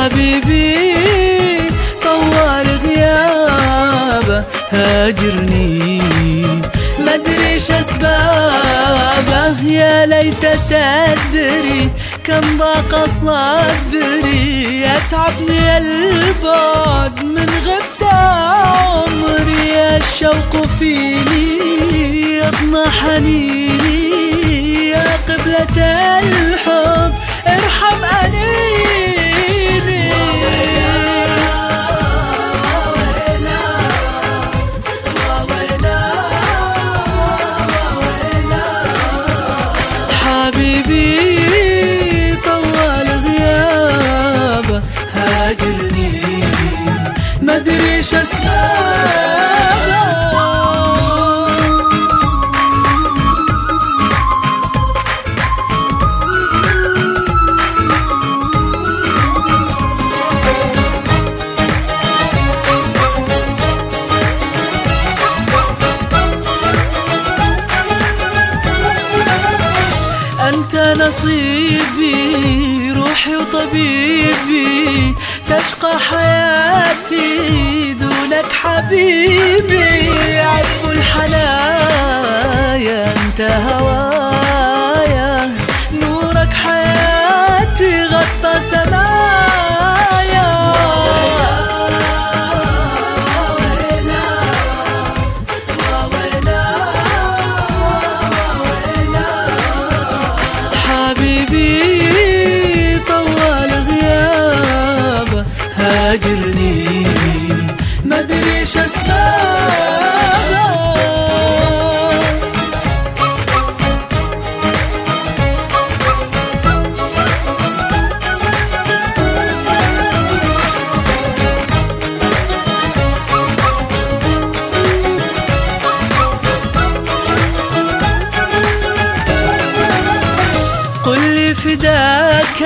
حبيبي طوال غيابه هاجرني. مدري إيش أسبابه يا ليت تدري كم ضاق صدري. يتعبني البعد من غبت عمري. الشوق فيني يضنى حنيني يا قبلة الحب نصيبي روحي وطبيبي تشقى حياتي. فداك